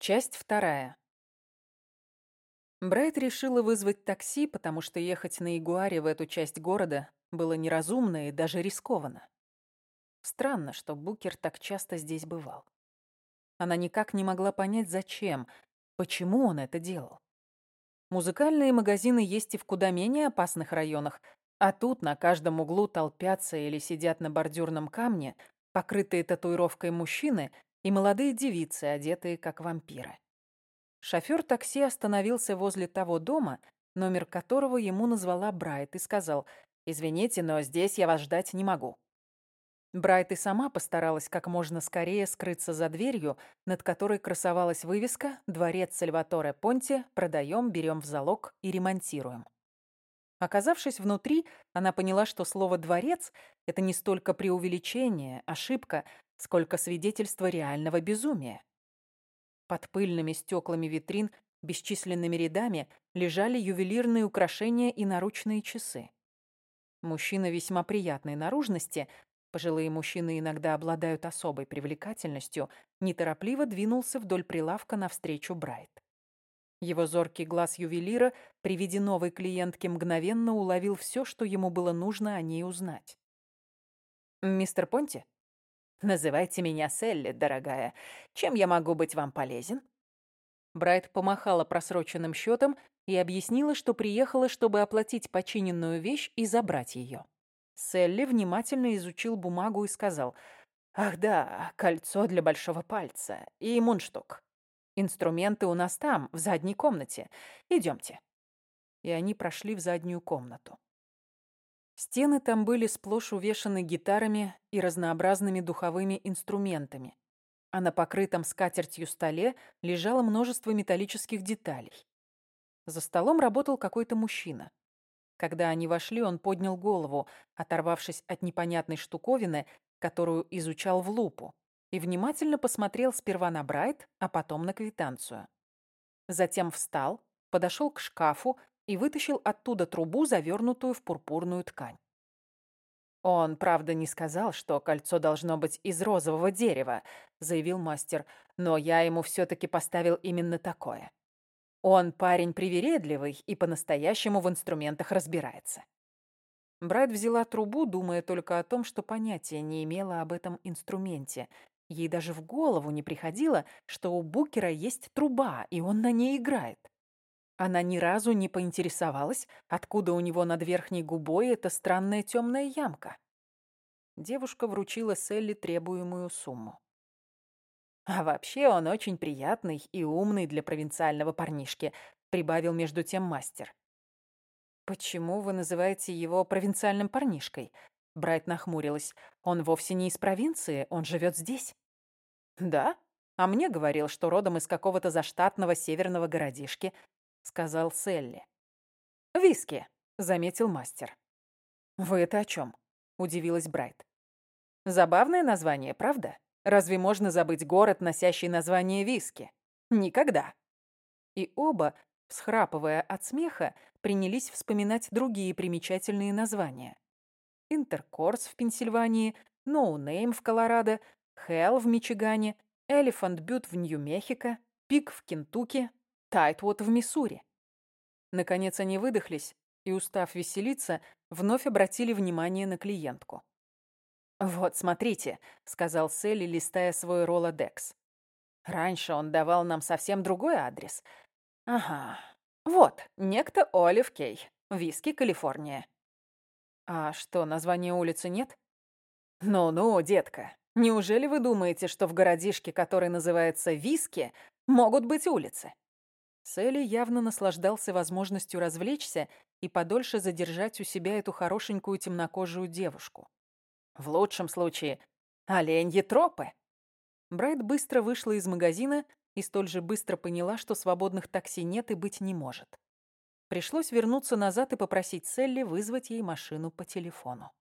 Часть вторая. Брайт решила вызвать такси, потому что ехать на Ягуаре в эту часть города было неразумно и даже рискованно. Странно, что Букер так часто здесь бывал. Она никак не могла понять, зачем, почему он это делал. Музыкальные магазины есть и в куда менее опасных районах, а тут на каждом углу толпятся или сидят на бордюрном камне покрытые татуировкой мужчины и молодые девицы, одетые как вампиры. Шофёр такси остановился возле того дома, номер которого ему назвала Брайт, и сказал, «Извините, но здесь я вас ждать не могу». Брайт и сама постаралась как можно скорее скрыться за дверью, над которой красовалась вывеска «Дворец Сальваторе Понти. Продаем, берем в залог и ремонтируем». Оказавшись внутри, она поняла, что слово «дворец» — это не столько преувеличение, ошибка, сколько свидетельство реального безумия. Под пыльными стеклами витрин бесчисленными рядами лежали ювелирные украшения и наручные часы. Мужчина весьма приятной наружности, пожилые мужчины иногда обладают особой привлекательностью, неторопливо двинулся вдоль прилавка навстречу Брайт. Его зоркий глаз ювелира при виде новой клиентки мгновенно уловил все, что ему было нужно о ней узнать. «Мистер Понти?» «Называйте меня Селли, дорогая. Чем я могу быть вам полезен?» Брайт помахала просроченным счетом и объяснила, что приехала, чтобы оплатить починенную вещь и забрать ее. Селли внимательно изучил бумагу и сказал, «Ах да, кольцо для большого пальца и мундштук. Инструменты у нас там, в задней комнате. Идемте». И они прошли в заднюю комнату. Стены там были сплошь увешаны гитарами и разнообразными духовыми инструментами, а на покрытом скатертью столе лежало множество металлических деталей. За столом работал какой-то мужчина. Когда они вошли, он поднял голову, оторвавшись от непонятной штуковины, которую изучал в лупу, и внимательно посмотрел сперва на Брайт, а потом на квитанцию. Затем встал, подошел к шкафу и вытащил оттуда трубу, завернутую в пурпурную ткань. «Он, правда, не сказал, что кольцо должно быть из розового дерева», — заявил мастер, «но я ему все-таки поставил именно такое. Он парень привередливый и по-настоящему в инструментах разбирается». Брайт взяла трубу, думая только о том, что понятия не имела об этом инструменте. Ей даже в голову не приходило, что у Букера есть труба, и он на ней играет. Она ни разу не поинтересовалась, откуда у него над верхней губой эта странная темная ямка. Девушка вручила Селли требуемую сумму. «А вообще он очень приятный и умный для провинциального парнишки», прибавил между тем мастер. «Почему вы называете его провинциальным парнишкой?» Брайт нахмурилась. «Он вовсе не из провинции, он живет здесь». «Да? А мне говорил, что родом из какого-то заштатного северного городишки сказал Селли. «Виски», — заметил мастер. «Вы это о чем? удивилась Брайт. «Забавное название, правда? Разве можно забыть город, носящий название Виски? Никогда». И оба, всхрапывая от смеха, принялись вспоминать другие примечательные названия. Интеркорс в Пенсильвании, Ноунейм в Колорадо, Хелл в Мичигане, Элефант Бют в Нью-Мехико, Пиг в Кентукки, Тайтвад в Миссури. Наконец они выдохлись и, устав веселиться, вновь обратили внимание на клиентку. «Вот, смотрите», — сказал Селли, листая свой ролодекс. «Раньше он давал нам совсем другой адрес. Ага. Вот, некто Олив Кей, Виски, Калифорния». «А что, названия улицы нет?» «Ну-ну, детка, неужели вы думаете, что в городишке, который называется Виски, могут быть улицы?» Селли явно наслаждался возможностью развлечься и подольше задержать у себя эту хорошенькую темнокожую девушку. В лучшем случае оленьи тропы. Брайт быстро вышла из магазина и столь же быстро поняла, что свободных такси нет и быть не может. Пришлось вернуться назад и попросить Селли вызвать ей машину по телефону.